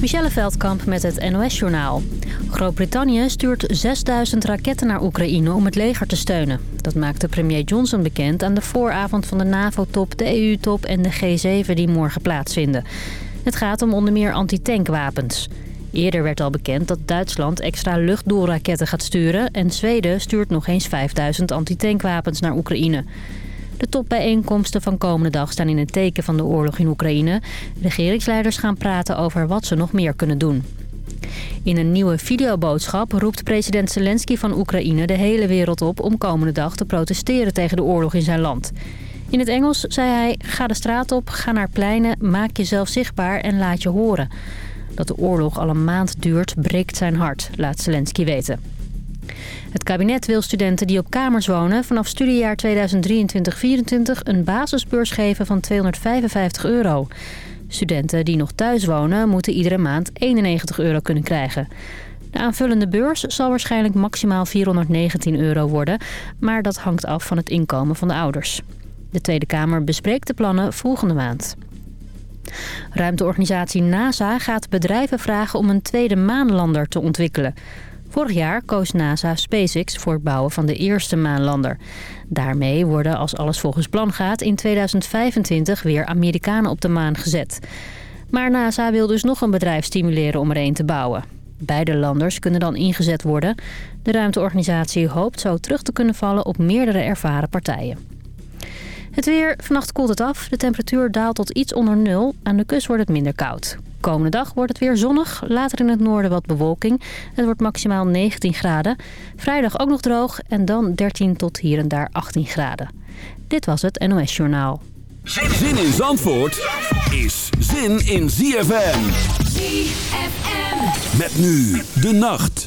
Michelle Veldkamp met het NOS-journaal. Groot-Brittannië stuurt 6000 raketten naar Oekraïne om het leger te steunen. Dat maakte premier Johnson bekend aan de vooravond van de NAVO-top, de EU-top en de G7 die morgen plaatsvinden. Het gaat om onder meer antitankwapens. Eerder werd al bekend dat Duitsland extra luchtdoelraketten gaat sturen... en Zweden stuurt nog eens 5000 antitankwapens naar Oekraïne. De topbijeenkomsten van komende dag staan in het teken van de oorlog in Oekraïne. Regeringsleiders gaan praten over wat ze nog meer kunnen doen. In een nieuwe videoboodschap roept president Zelensky van Oekraïne de hele wereld op om komende dag te protesteren tegen de oorlog in zijn land. In het Engels zei hij, ga de straat op, ga naar pleinen, maak jezelf zichtbaar en laat je horen. Dat de oorlog al een maand duurt, breekt zijn hart, laat Zelensky weten. Het kabinet wil studenten die op kamers wonen vanaf studiejaar 2023-2024 een basisbeurs geven van 255 euro. Studenten die nog thuis wonen moeten iedere maand 91 euro kunnen krijgen. De aanvullende beurs zal waarschijnlijk maximaal 419 euro worden, maar dat hangt af van het inkomen van de ouders. De Tweede Kamer bespreekt de plannen volgende maand. Ruimteorganisatie NASA gaat bedrijven vragen om een tweede maanlander te ontwikkelen. Vorig jaar koos NASA SpaceX voor het bouwen van de eerste maanlander. Daarmee worden, als alles volgens plan gaat, in 2025 weer Amerikanen op de maan gezet. Maar NASA wil dus nog een bedrijf stimuleren om er een te bouwen. Beide landers kunnen dan ingezet worden. De ruimteorganisatie hoopt zo terug te kunnen vallen op meerdere ervaren partijen. Het weer. Vannacht koelt het af. De temperatuur daalt tot iets onder nul. Aan de kust wordt het minder koud. Komende dag wordt het weer zonnig. Later in het noorden wat bewolking. Het wordt maximaal 19 graden. Vrijdag ook nog droog. En dan 13 tot hier en daar 18 graden. Dit was het NOS Journaal. Zin in Zandvoort is zin in ZFM. ZFM. Met nu de nacht.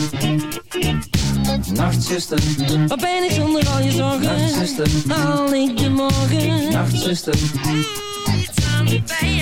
Nachtzuster, wat ben ik zonder al je zorgen? Nachtzuster, haal ik de morgen? Nachtzuster, doe iets aan de pijn.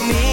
Meer functioneren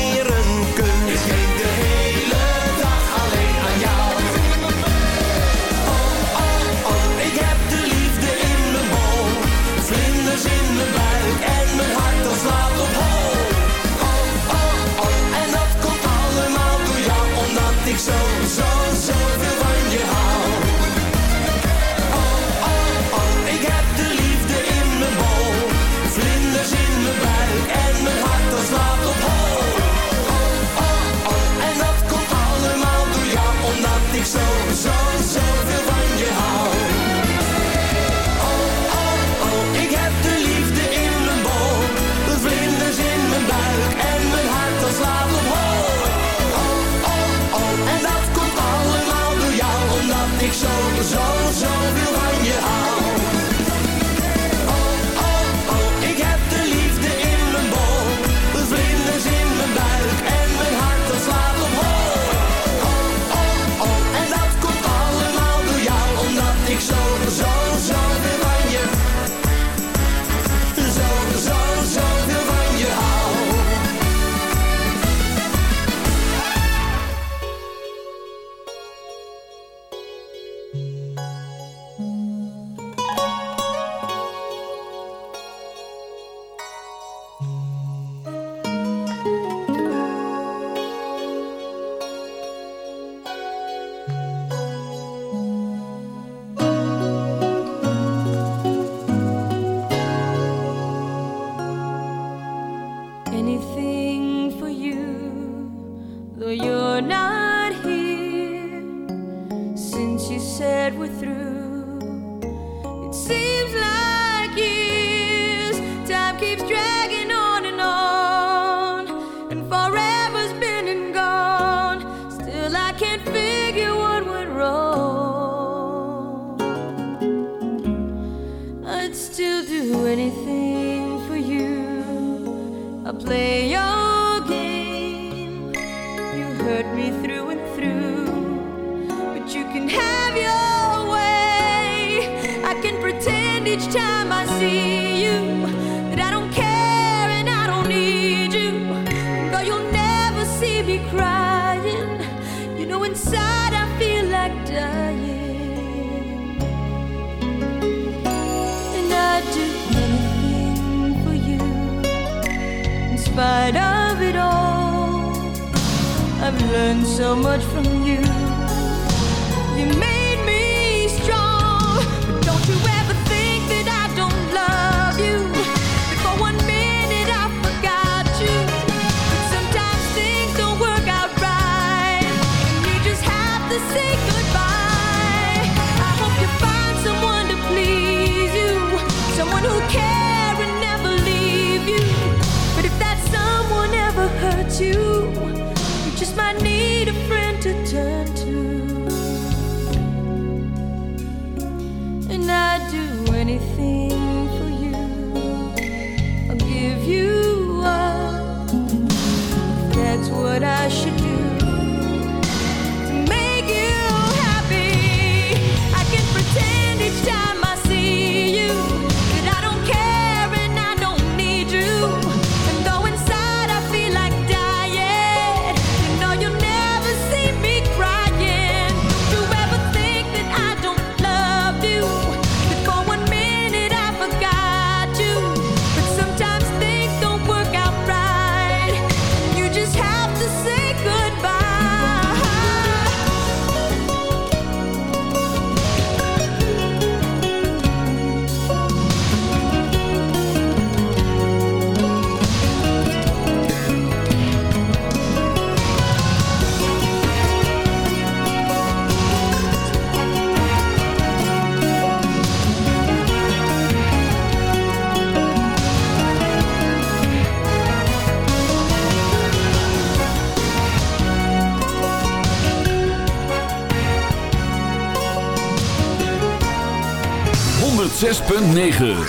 9.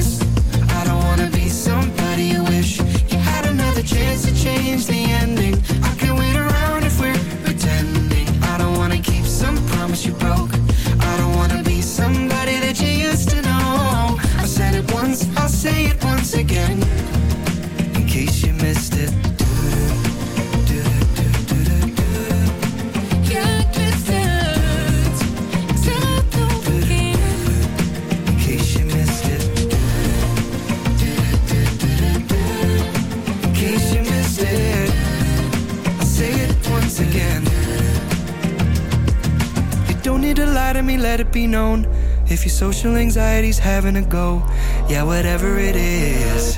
don't need to lie to me, let it be known. If your social anxiety's having a go, yeah, whatever it is.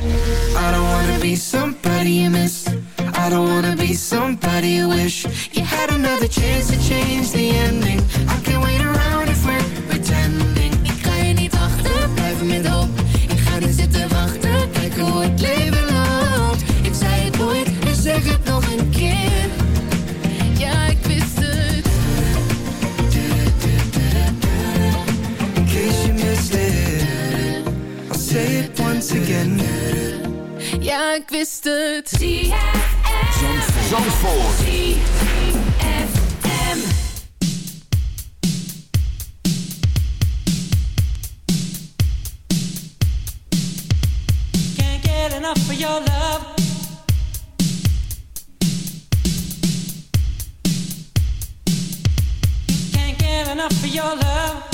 I don't wanna be somebody you miss. I don't wanna be somebody you wish. You had another chance to change the ending. Ja, ik wist het. Zandvoort. Your love. Can't get enough of your love.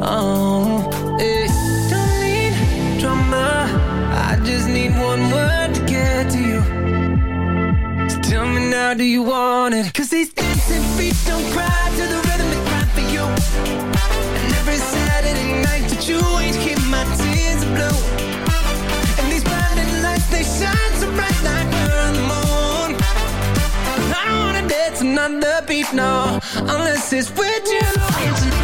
Oh. Don't need drama. I just need one word to get to you. Tell me now, do you want it? Cause these dancing feet don't cry to the rhythm they cry for you. And every Saturday night that you ain't keep my tears are blue. And these blinding lights, they shine so bright like we're on the moon. I don't wanna dance another beat, no, unless it's with you.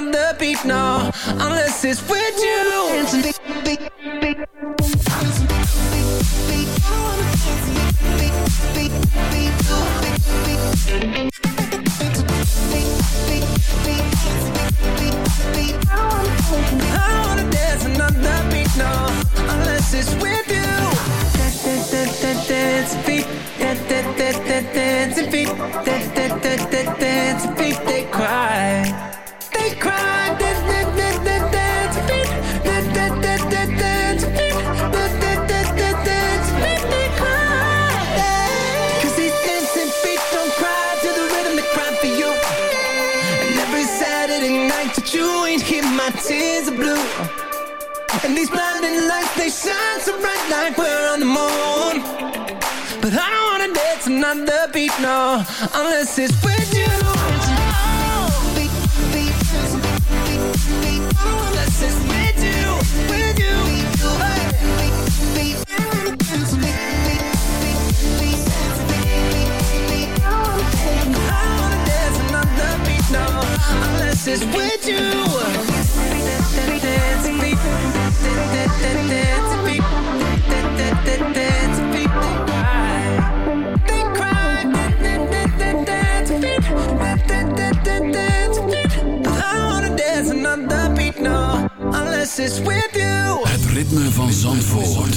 another beat, no, unless it's with you. Dance, beat. Dance, dance, dance, dance, dance, beat. Dance, dance, dance, dance, dance, beat. They cry. 'Cause these dancing feet don't cry to the rhythm they cry for you. And every Saturday night that you ain't here, my tears are blue. And these blinding lights, they shine so bright like we're on the moon. No, unless it's with you. Unless it's with you. With you. Het ritme van Zandvoort.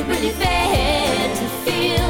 It really fair to feel